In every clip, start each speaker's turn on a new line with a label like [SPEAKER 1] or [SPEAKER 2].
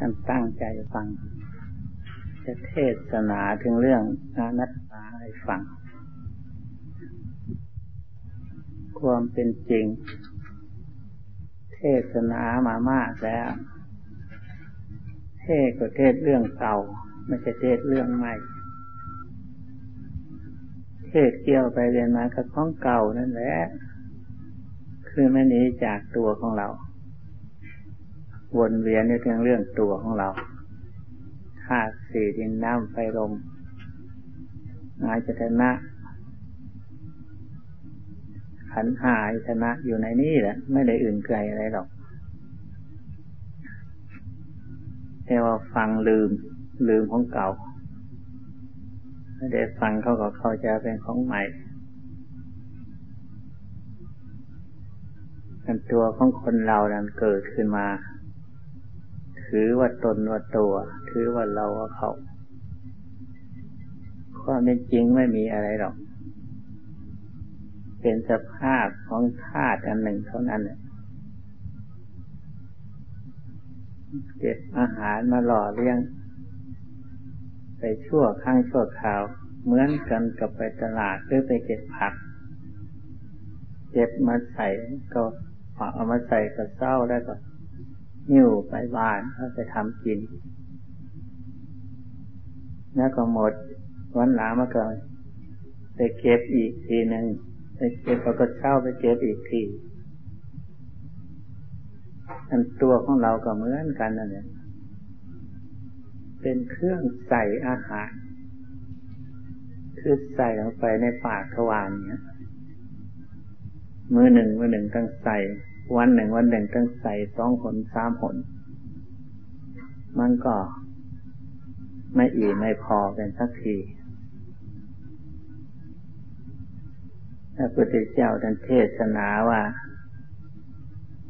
[SPEAKER 1] ากันตั้งใจฟัง จะเทศนาถึงเรื่องอนัตตาให้ฟัง ความเป็นจริง เทศนามามากแล้ว เทศก็เทศเรื่องเก่า ไม่ใช่เทศเรื่องใหม่ เทศเกี่ยวไปเรียนมากับของเก่านั่นแหละ คือไม่หนีจากตัวของเรา วนเวียนในเรื่องเรื่องตัวของเราธาตุสี่ดินน้ำไฟลมอายจตนะ ขันหายชนะอยู่ในนี้แหละ ไม่ได้อื่นไกลอะไรหรอกแต่ว่าฟังลืม ลืมของเก่าไม่ได้ฟังเขาก็เข้าใจเป็นของใหม่กันตัวของคนเรานั้นเกิดขึ้นมา ถือว่าตนว่าตัว ถือว่าเราว่าเขาความเป็นจริงไม่มีอะไรหรอก เป็นสภาพของธาตุอันหนึ่งเท่านั้นเก็บอาหารมาหล่อเลี้ยง ไปชั่วข้างชั่วคราว เหมือนกันกับไปตลาดหรือไปเก็บผัก เก็บมาใส่ก็เอามาใส่กระเซ้าแล้วก็ หิ้วไปบ้านเขาไปทำกิน แล้วก็หมด วันหลังมาก่อนไปเก็บอีกทีหนึ่งไปเก็บแล้วก็เช่าไปเก็บอีกทีอันตัวของเราก็เหมือนกันนั่นแหละเป็นเครื่องใส่อาหาร คือใส่ลงไปในปากทวารเนี้ยมือหนึ่งมือหนึ่งต้องใส่ วันหนึ่งวันหนึ่งต้องใส่สองผลสามผล มันก็ไม่อิ่มไม่พอเป็นสักทีพระพุทธเจ้าท่านเทศนาว่า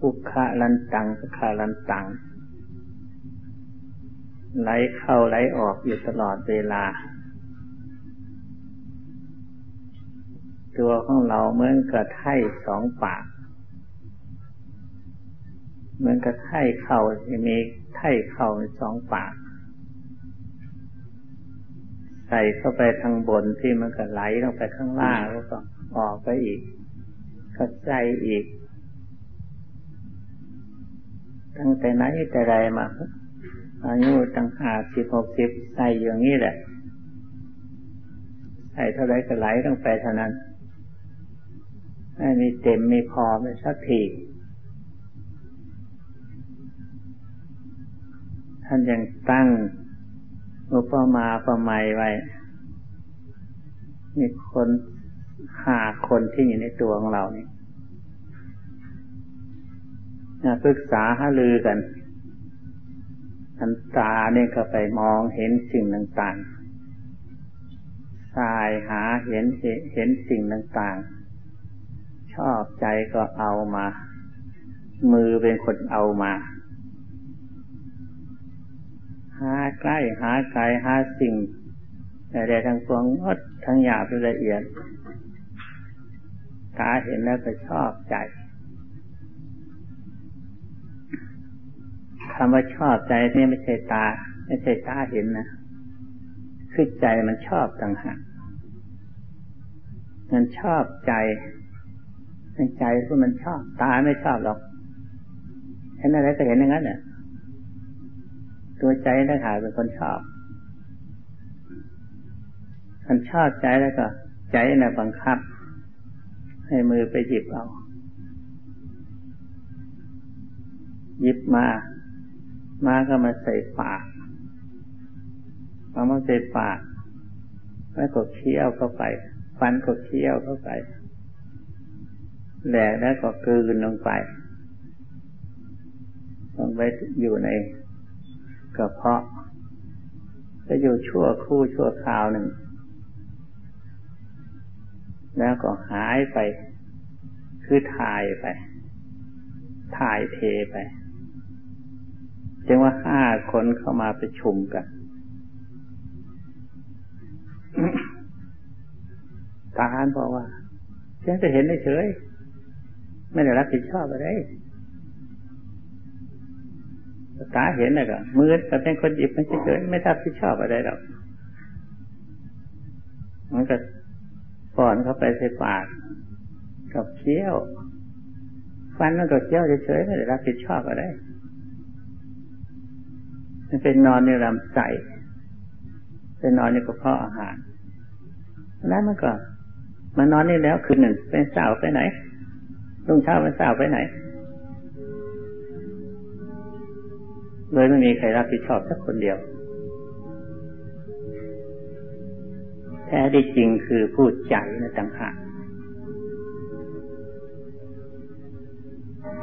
[SPEAKER 1] อุคะลันตังสคาลันตัง ไหลเข้าไหลออกอยู่ตลอดเวลา ตัวของเราเหมือนกับไถ่สองปาก เหมือนกับไถ่เข่ามีไถ่เข่าสองปาก ใส่เข้าไปทางบนที่มันก็ไหลลงไปข้างล่างแล้วก็ออกไปอีกก็ใจอีก ตั้งแต่ไหนแต่ไรมาอายุตั้งห้าสิบหกสิบใส่อย่างนี้แหละใส่เท่าไรก็ไหลลงไปเท่านั้นไม่มีเต็มมีพอไม่สักที ท่านยังตั้งอุปมาประไมยไว้ มีคนหาคนที่อยู่ในตัวของเรานี่ปรึกษาหาลือกันอันตาเนี่ยก็ไปมองเห็นสิ่งต่างๆสายหาเห็นเห็นสิ่งต่างๆ ชอบใจก็เอามา มือเป็นคนเอามา หาใกล้หาไกลหาสิ่งแต่ทั้งปวงงดทั้งหยาบละเอียดตาเห็นแล้วก็ชอบใจคำว่าชอบใจนี่ไม่ใช่ตา ไม่ใช่ตาเห็นนะคือใจมันชอบต่างหากมันชอบใจใจคือมันชอบ ตาไม่ชอบหรอกเห็นอะไรก็เห็นอย่างนั้นเนี่ย ตัวใจได้หายเป็นคนชอบคนชอบใจแล้วก็ ใจน่ะบังคับ ให้มือไปหยิบเอาหยิบมา มาก็มาใส่ปากเอามาใส่ปาก แล้วก็เคี้ยวเข้าไป ฟันก็เคี้ยวเข้าไปแหลกแล้วก็กลืนลงไป ลงไปอยู่ใน กระเพาะจะอยู่ชั่วคู่ชั่วคราวหนึ่ง แล้วก็หายไป คือถ่ายไป ถ่ายเทไปจึงว่าห้าคนเข้ามาประชุมกันทหารบอกว่าฉันจะเห็นเฉย ไม่ได้รับผิดชอบอะไร ตาเห็นนะก็มือก็เป็นคนหยิบมันเฉยไม่รับผิดชอบอะไรหรอกมันก็ป้อนเข้าไปใส่ปากกับเคี้ยวฟันมันก็เคี้ยวเฉยๆไม่ได้รับผิดชอบอะไรมันเป็นนอนในลำไส้เป็นนอนในกระเพาะอาหารแล้วมันก็มานอนนี่แล้วคืนหนึ่งเป็นสาวไปไหนรุ่งเช้าเป็นสาวไปไหน เลยไม่มีใครรับผิดชอบสักคนเดียว แท้ที่จริงคือพูดใจนะต่างหาก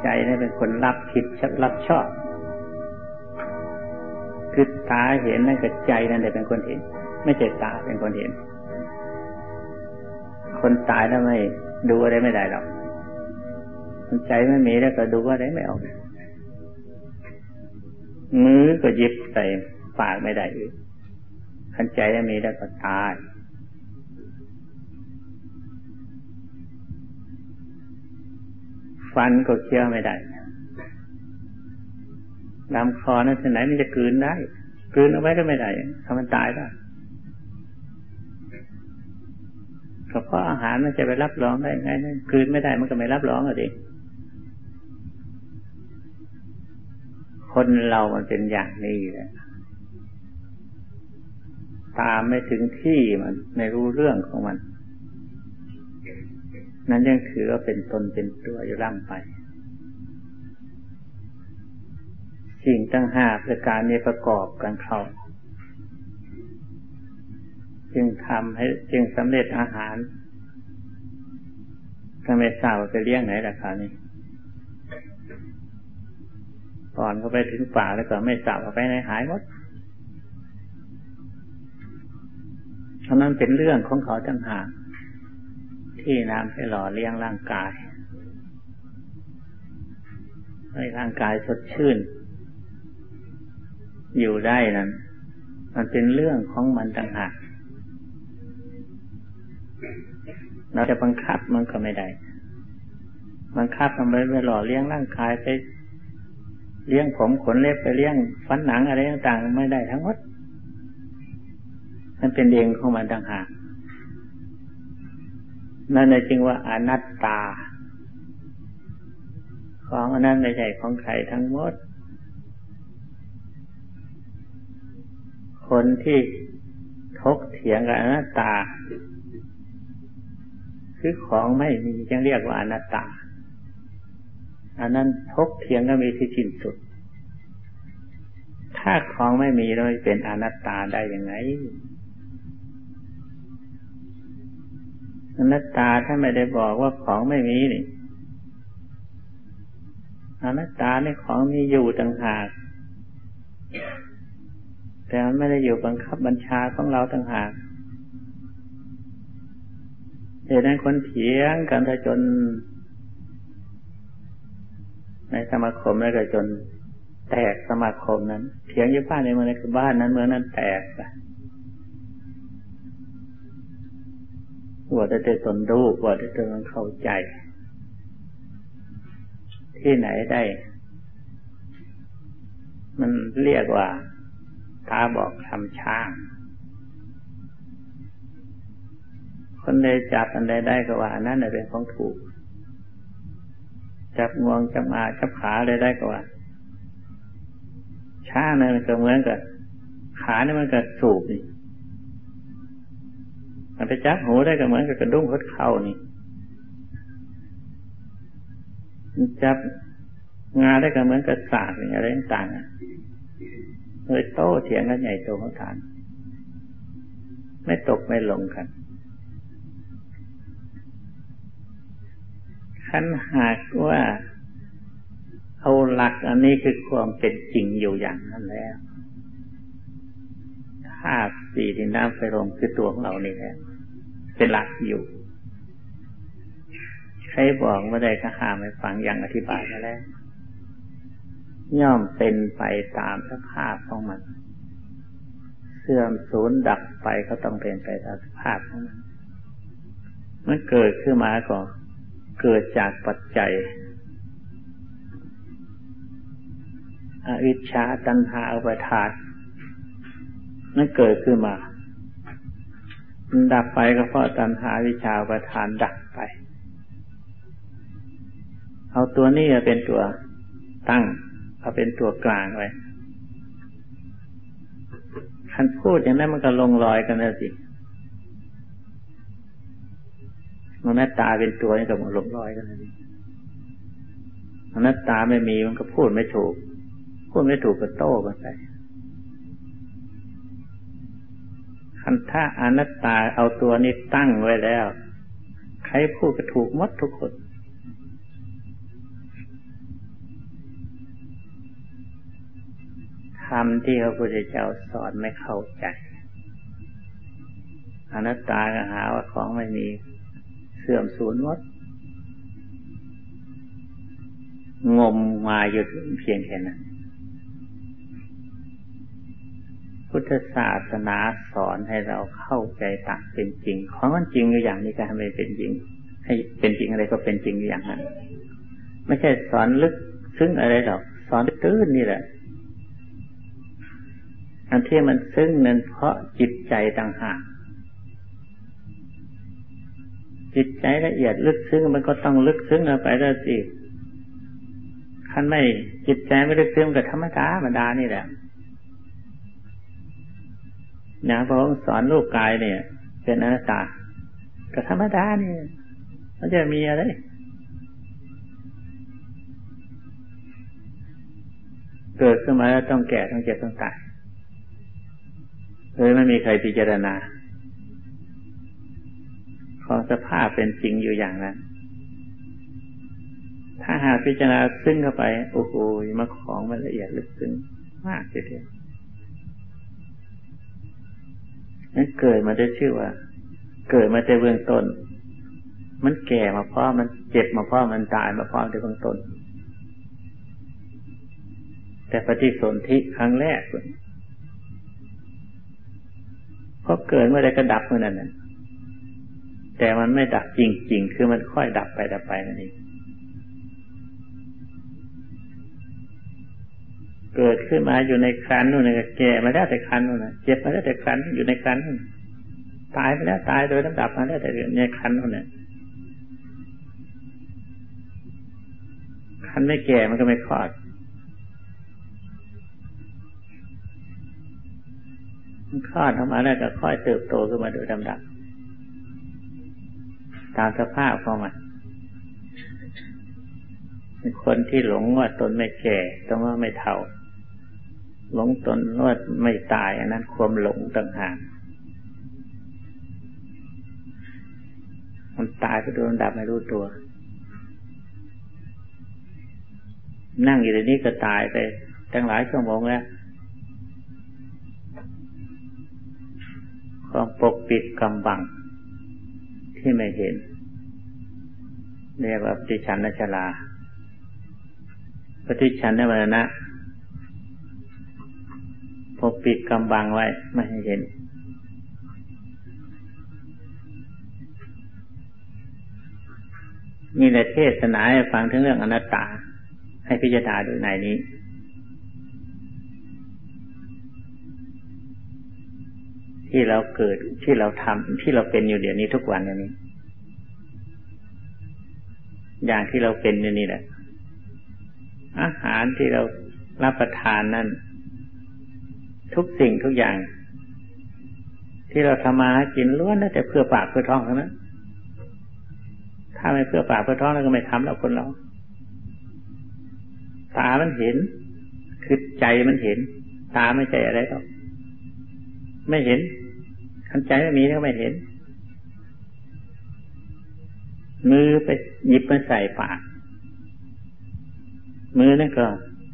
[SPEAKER 1] ใจนี่เป็นคนรับผิดรับชอบ คือตาเห็นนั่นกับใจนั่นเป็นคนเห็น ไม่ใช่ตาเป็นคนเห็น คนตายแล้วไม่ดูอะไรไม่ได้หรอกใจไม่มีแล้วก็ดูอะไรไม่ออก มือก็ยิบใส่ปากไม่ได้อีกขันใจไม่มีแล้วก็ตายฟันก็เคี้ยวไม่ได้ลำคอนั้นที่ไหนมันจะกืนได้กืนเอาไว้ก็ไม่ได้ทำมันตายได้ก็เพราะอาหารมันจะไปรับรองได้ไงคืนไม่ได้มันก็ไม่รับรองอะดิ คนเรามันเป็นอย่างนี้แหละตามไม่ถึงที่มันไม่รู้เรื่องของมัน นั้นยังถือว่าเป็นตนเป็นตัวอยู่ร่ำไป สิ่งตั้งห้าประการนี้ประกอบกันเข้าจึงทำให้จึงสำเร็จอาหารถ้าไม่ทราบว่าจะเลี้ยงไหนราคานี้ ก่อนเขาไปถึงป่าแล้วก็ไม่สาบเขาไปในหายหมดเพราะนั้นเป็นเรื่องของเขาจังหากที่น้ำให้หล่อเลี้ยงร่างกายให้ร่างกายสดชื่น อยู่ได้นั้น มันเป็นเรื่องของมันต่างหากเราจะบังคับมันก็ไม่ได้ บังคับมันไปหล่อเลี้ยงร่างกายไป เลี้ยงผมขนเล็บไปเลี้ยงฟันหนังอะไรต่างๆไม่ได้ทั้งหมด มันเป็นเองของมันต่างหากนั่นเลยจึงว่าอนัตตา ของอันนั้นไม่ใช่ของใครทั้งหมด คนที่ทกเถียงกับอนัตตา คือของไม่มีจึงเรียกว่าอนัตตา อันนั้นทกเทียงก็มีที่สิ้นสุด ถ้าของไม่มีเราเป็นอนัตตาได้ยังไง อนัตตาถ้าไม่ได้บอกว่าของไม่มีนี่ อนัตตาในของมีอยู่ต่างหาก แต่มันไม่ได้อยู่บังคับบัญชาของเราต่างหากเหตุนั้นคนเถียงกันจน ในสมาคมแล้วก็จนแตกสมาคมนั้นเถียงยี่บ้านในเมืองนั้นคือบ้านนั้นเมืองนั้นแตกไปว่าได้แต่ตนรู้ว่าได้ตนเข้าใจ ที่ไหนได้ มันเรียกว่าตาบอกทำช่าง คนใดจับอันใดได้ก็ว่า นั่นเป็นของถูก จับงวงจับมาจับขาเลยได้ก็ว่าช้าเนี่ยมันก็เหมือนกับขาเนี่ยมันก็สูบนี่มันไปจับหูได้ก็เหมือนกับกระดุ้งคดเข่านี่จับงาได้ก็เหมือนกับสากนี่อะไรต่างๆเลยโต้เถียงกันใหญ่โตเขาทาน ไม่ตกไม่ลงกัน ขันหากว่าเอาหลักอันนี้คือความเป็นจริงอยู่อย่างนั้นแล้วธาตุสี่ดินน้ำไฟลมคือตัวของเรานี่แหละเป็นหลักอยู่ ใครบอกว่าได้ก็หามไม่ฟังอย่างอธิบายมาแล้วย่อมเป็นไปตามสภาพของมัน เสื่อมสูญดับไปก็ต้องเป็นไปตามสภาพของมัน มันเกิดขึ้นมาก่อน เกิดจากปัจจัย อวิชชาตัณหาอุปทานนั่นเกิดขึ้นมา มันดับไปก็เพราะตัณหาวิชาอุปทานดับไป เอาตัวนี้เป็นตัวตั้งเอาเป็นตัวกลางไว้คันพูดอย่างนั้นมันก็ลงรอยกันแล้วสิ มันหน้าตาเป็นตัวนี่ก็มันลงรอยกันแล้วสิมันหน้าตาไม่มีมันก็พูดไม่ถูก พูดไม่ถูกก็โต้กันไปคันถ้าอนัตตาเอาตัวนี้ตั้งไว้แล้ว ใครพูดก็ถูกมดทุกคนธรรมที่พระพุทธเจ้าสอนไม่เข้าใจอนัตตาก็หาว่าของไม่มี สื่อมสูญหมดงมมาอยู่เพียงแค่นั้น พุทธศาสนาสอนให้เราเข้าใจตามเป็นจริง ของมันจริงอยู่อย่างนี้ก็ทำให้เป็นจริง ให้เป็นจริงอะไรก็เป็นจริงอย่างนั้น ไม่ใช่สอนลึกซึ้งอะไรหรอก สอนตื้นนี่แหละ อันที่มันซึ้งนั้นเพราะจิตใจต่างหาก จิตใจละเอียดลึกซึ้งมันก็ต้องลึกซึ้งไปแล้วสิขั้นไม่จิตใจไม่ลึกซึ้งก็ธรรมดาธรรมดานี่แหละนะพระองค์สอนลูกกายเนี่ย เป็นอนัตตาก็ธรรมดานี่มันจะมีอะไรเกิดขึ้นมาแล้วต้องแก่ต้องเจ็บต้องตายเลยไม่มีใครพิจารณา ขอสภาพเป็นจริงอยู่อย่างนั้น ถ้าหากพิจารณาซึ้งเข้าไป โอ้โหมาของมันละเอียดลึกซึ้งมากทีเดียวนั้นเกิดมาได้ชื่อว่า เกิดมาแต่เบื้องต้น มันแก่มาเพราะมันเจ็บมาเพราะมันตายมาเพราะแต่เบื้องต้น แต่ปฏิสนธิครั้งแรกพราะเกิดเมื่อใดก็ดับเมื่อนั้น แต่มันไม่ดับจริงๆ คือมันค่อยดับไปดับไปนั่นเองเกิดขึ้นมาอยู่ในครันนู่นนะแก่มาได้แต่ครันนู่นนะเจ็บมาได้แต่ครันอยู่ในครันนู่นตายไปแล้วตายโดยลำดับมาได้แต่ในครันนู่นนะคันไม่แก่มันก็ไม่คลอดมันคลอดออกมาแล้วก็ค่อยเติบโตขึ้นมาโดยลำดับ ตามสภาพของมันคนที่หลงว่าตนไม่แก่ต้องว่าไม่เท่า หลงตนว่าไม่ตาย อันนั้นความหลงต่างหากมันตายไปโดยลำดับไม่รู้ตัว นั่งอยู่ในนี้ก็ตายไปตั้งหลายชั่วโมงแล้วความปกปิดกำบัง ที่ไม่เห็น เรียกว่าปฏิชันนชลา ปฏิชันนวรณะปกปิดกำบังไว้ไม่ให้เห็น มีในเทศนาให้ฟังถึงเรื่องอนัตตา ให้พิจารณาดูในนี้ ที่เราเกิดที่เราทำที่เราเป็นอยู่เดี๋ยวนี้ทุกวันนี้ อย่างที่เราเป็นอยู่นี่แหละ อาหารที่เรารับประทานนั่น ทุกสิ่งทุกอย่าง ที่เราทำมากินล้วนแต่เพื่อปากเพื่อท้องเท่านั้นถ้าไม่เพื่อปากเพื่อท้องเราก็ไม่ทำแล้วคนเรา ตามันเห็น คือใจมันเห็น ตาไม่ใช่อะไรหรอกไม่เห็น ขันใจไม่มีก็ไม่เห็น มือไปหยิบมาใส่ปาก มือนั่นก็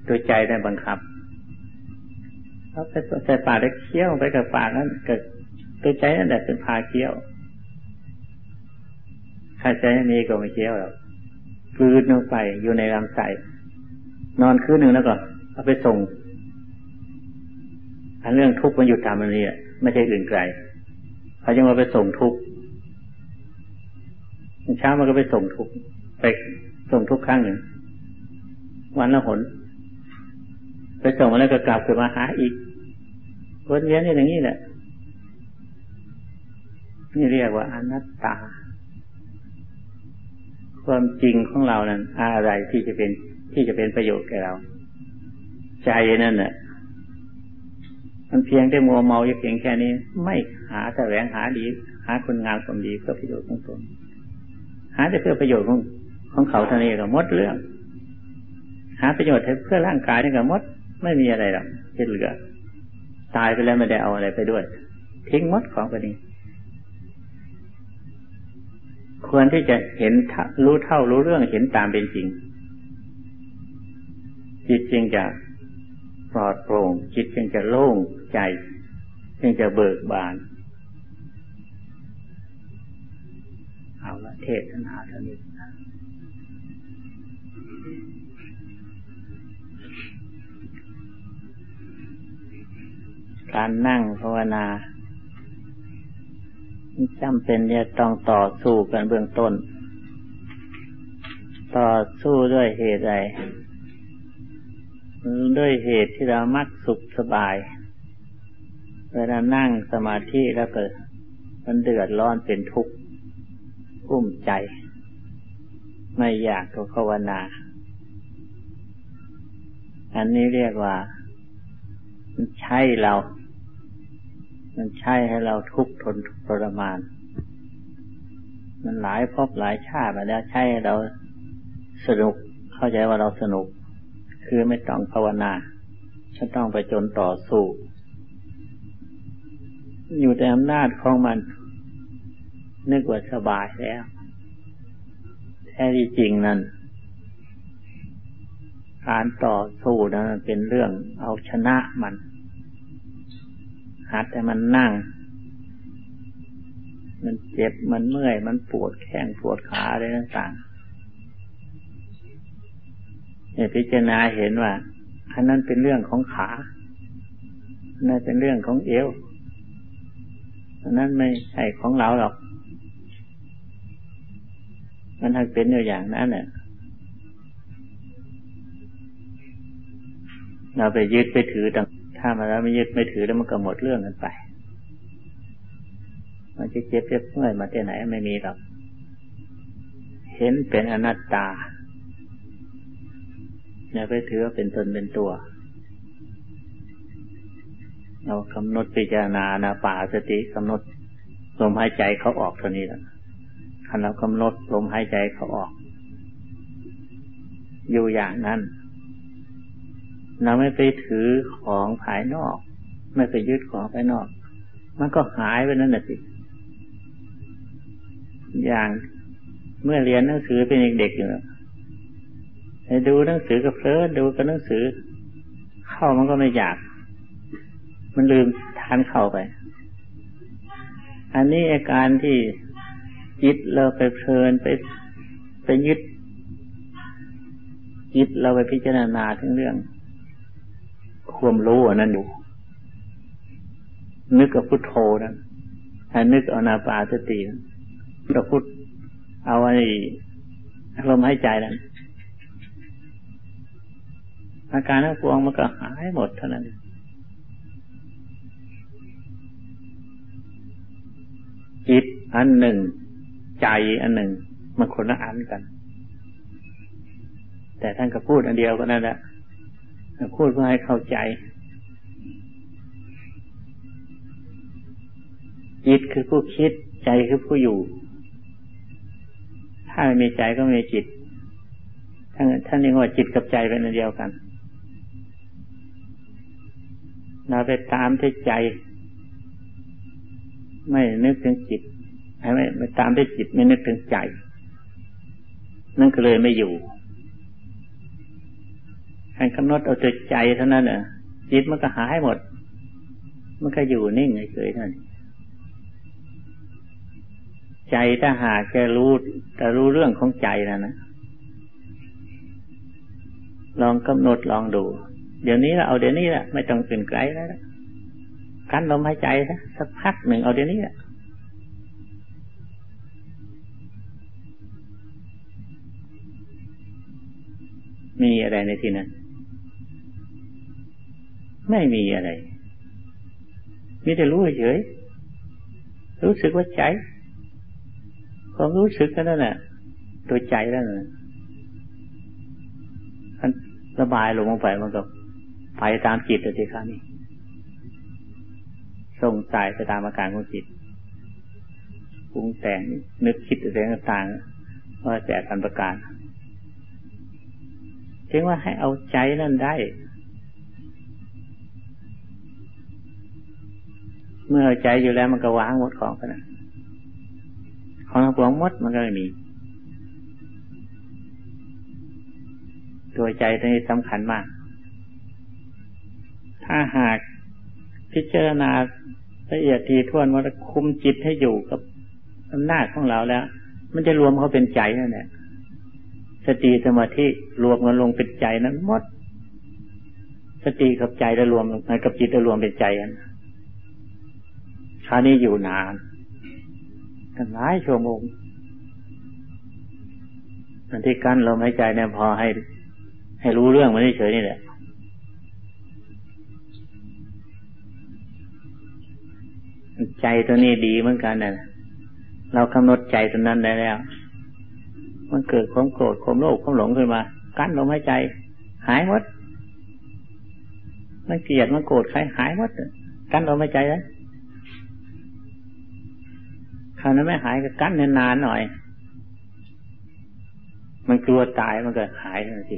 [SPEAKER 1] ตัวใจได้บังคับเขาไปใส่ปากแล้วเคี้ยวไปกับปากนั้นเกิดตัวใจนั่นแหละเป็นพาเคี้ยวถ้าใจไม่มีก็ไม่เคี้ยวหรอกคืนลงไปอยู่ในลำไส้นอนคืนหนึ่งแล้วก็เอาไปส่งอันเรื่องทุกข์มันอยู่ตามมันนี่ไม่ใช่อื่นไกล เขาจะมาไปส่งทุกเช้ามันก็ไปส่งทุกไปส่งทุกครั้งหนึ่ง วันละหน ไปไปส่งมาแล้วก็กลับขึ้นมาหาอีกวนเวียนอย่างนี้แหละนี่เรียกว่าอนัตตา ความจริงของเรานั้นอะไรที่จะเป็นที่จะเป็นประโยชน์แก่เรา ใจนั่นน่ะ มันเพียงได้มัวเมาอยู่เพียงแค่นี้ ไม่หาแสวงหาดี หาคนงามความดีเพื่อประโยชน์ของตนหาแต่เพื่อประโยชน์ของของเขาเท่านี้ก็มดเรื่อง หาประโยชน์เพื่อร่างกายนี่ก็มด ไม่มีอะไรหรอกที่เหลือ ตายไปแล้วไม่ได้เอาอะไรไปด้วย ทิ้งมดของไปนี้ควรที่จะเห็นรู้เท่ารู้เรื่องเห็นตามเป็นจริง จิตจึงจะ ปลอดโปร่งจิตจึงจะโล่งใจ จึงจะเบิกบาน เอาละเทศนาเท่านี้การนั่งภาวนาจำเป็นเนี่ยต้องต่อสู้กันเบื้องต้น ต่อสู้ด้วยเหตุใด ด้วยเหตุที่เรามักสุขสบาย เวลานั่งสมาธิแล้วเกิด มันเดือดร้อนเป็นทุกข์กุ้มใจ ไม่อยากก็ภาวนา อันนี้เรียกว่า มันใช่เรา มันใช่ให้เราทุกข์ทนทรมาน มันหลายพบหลายชาติมาแล้วใช่ให้เราสนุกเข้าใจว่าเราสนุก คือไม่ต้องภาวนาฉันต้องไปจนต่อสู้ อยู่ในอำนาจของมัน นึกว่าสบายแล้ว แท้ที่จริงนั้นการต่อสู้นั้นเป็นเรื่องเอาชนะมัน หัดให้มันนั่ง มันเจ็บมันเมื่อย มันปวดแข้งปวดขาอะไรต่างๆ เนี่ยพิจารณาเห็นว่าอันนั้นเป็นเรื่องของขาอันนั้นเป็นเรื่องของเอวอันนั้นไม่ใช่ของเราหรอก มันทั้งเป็นอยู่อย่างนั้นเนี่ยเราไปยึดไปถือต่างถ้ามาแล้วไม่ยึดไม่ถือแล้วมันก็หมดเรื่องกันไป มันจะเจ็บเจ็บเมื่อยมาที่ไหนไม่มีหรอก เห็นเป็นอนัตตา อย่าไปถือว่าเป็นตนเป็นตัว เรากำหนดพิจารณานาป่าสติกำหนดลมหายใจเขาออกเท่านี้แหละคันเรากำหนดลมหายใจเขาออก อยู่อย่างนั้น เราไม่ไปถือของภายนอก ไม่ไปยึดของภายนอก มันก็หายไปนั่นแหละสิ อย่างเมื่อเรียนหนังสือเป็นเด็กๆอยู่แล้ว ดูหนังสือกับเพลิดดูกับหนังสือ เข้ามันก็ไม่อยาก มันลืมทานเข้าไป อันนี้อาการที่จิตเราไปเพลินไปไปยึดจิตเราไปพิจารณาทั้งเรื่องความรู้อันนั้นอยู่นึกกับพุทโธนั้นถ้านึกเอานาปาสติเราพุทเอาไอ้ลมหายใจนั้น อาการทั้งปวงมันก็หายหมดเท่านั้นจิตอันหนึ่ง ใจอันหนึ่ง มันคนละอันกัน แต่ท่านก็พูดอันเดียวก็นั่นแหละพูดเพื่อให้เข้าใจจิตคือผู้คิดใจคือผู้อยู่ ถ้าไม่มีใจก็ไม่มีจิตท่านท่านเรียกว่าจิตกับใจเป็นอันเดียวกัน เราไปตามที่ใจ ไม่นึกถึงจิตไม่ไปตามที่จิตไม่นึกถึงใจ นั่นก็เลยไม่อยู่การกำหนดเอาแต่ใจเท่านั้นน่ะ จิตมันก็หายหมด มันก็อยู่นิ่งเฉยๆนั่นใจถ้าหากแกรู้แต่รู้เรื่องของใจนะนะลองกำหนดลองดู เดี๋ยวนี้ละเอาเดี๋ยวนี้แหละไม่ต้องเป็นไกลแล้วกันลมหายใจซะสักพักหนึ่งเอาเดี๋ยวนี้ละมีอะไรในที่นั้น ไม่มีอะไร มีแต่รู้เฉยรู้สึกว่าใจความรู้สึกนั่นแหะตัวใจนั่นแหละมันระบายลงไปมันก็ ไปตามจิตเลยครับนี่ส่งสายไปตามอาการของจิตปรุงแต่งนึกคิดอะไรต่างๆว่าแต่การประการถึงว่าให้เอาใจนั่นได้ เมื่อใจอยู่แล้วมันก็วางหมดของกันนะของทั้งปวงมดมันก็ไม่มีตัวใจตัวนี้สำคัญมาก ถ้าหากพิจารณาละเอียดทีท่วนว่าคุมจิตให้อยู่กับอำนาจของเราแล้ว มันจะรวมเขาเป็นใจนั่นแหละสติสมาธิรวมกันลงเป็นใจนั้นหมด สติกับใจจะรวมกับจิตจะรวมเป็นใจกันคราวนี้อยู่นานกันหลายชั่วโมงอันที่กั้นลมหายใจเนี่ยพอให้ ให้รู้เรื่องมันเฉยนี่แหละ ใจตัวนี้ดีเหมือนกันนะเรากำหนดใจตัวนั้นได้แล้ว มันเกิดความโกรธความโลภความหลงขึ้นมา กั้นลมหายใจ หายหมดมันเกลียดมันโกรธใครหายหมดกั้นลมหายใจแล้วคราวนั้นไม่หายก็กั้นนานๆหน่อย มันกลัวตายมันก็หายทันที